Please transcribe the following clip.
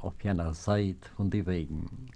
auf jener Seite von die Wegen.